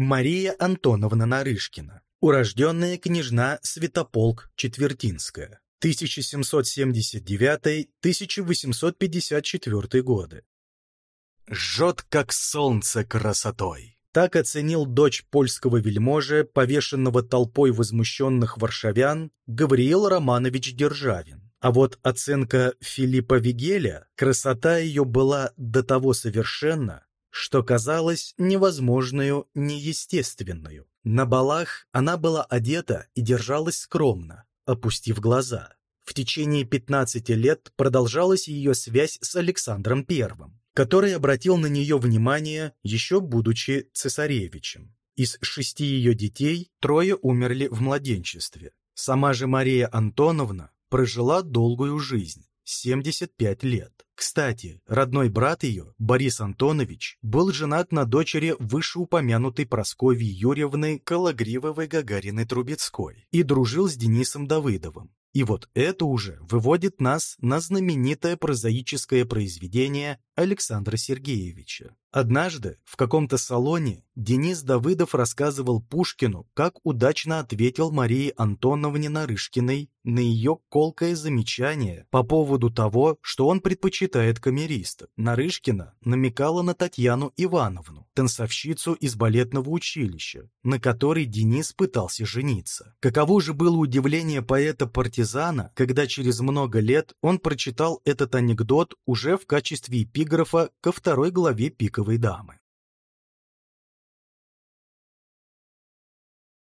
Мария Антоновна Нарышкина, урожденная княжна Святополк Четвертинская, 1779-1854 годы. Жжет, как солнце, красотой. Так оценил дочь польского вельможи, повешенного толпой возмущенных варшавян, Гавриил Романович Державин. А вот оценка Филиппа Вигеля, красота ее была до того совершенна, что казалось невозможную, неестественную. На балах она была одета и держалась скромно, опустив глаза. В течение 15 лет продолжалась ее связь с Александром I, который обратил на нее внимание, еще будучи цесаревичем. Из шести ее детей трое умерли в младенчестве. Сама же Мария Антоновна прожила долгую жизнь, 75 лет. Кстати, родной брат ее, Борис Антонович, был женат на дочери вышеупомянутой Прасковьи Юрьевны Калагривовой-Гагариной-Трубецкой и дружил с Денисом Давыдовым. И вот это уже выводит нас на знаменитое прозаическое произведение Александра Сергеевича. Однажды в каком-то салоне Денис Давыдов рассказывал Пушкину, как удачно ответил Марии Антоновне Нарышкиной на ее колкое замечание по поводу того, что он предпочитает камериста. Нарышкина намекала на Татьяну Ивановну, танцовщицу из балетного училища, на которой Денис пытался жениться. Каково же было удивление поэта-партизана, когда через много лет он прочитал этот анекдот уже в качестве эпиграфа ко второй главе «Пиковой дамы».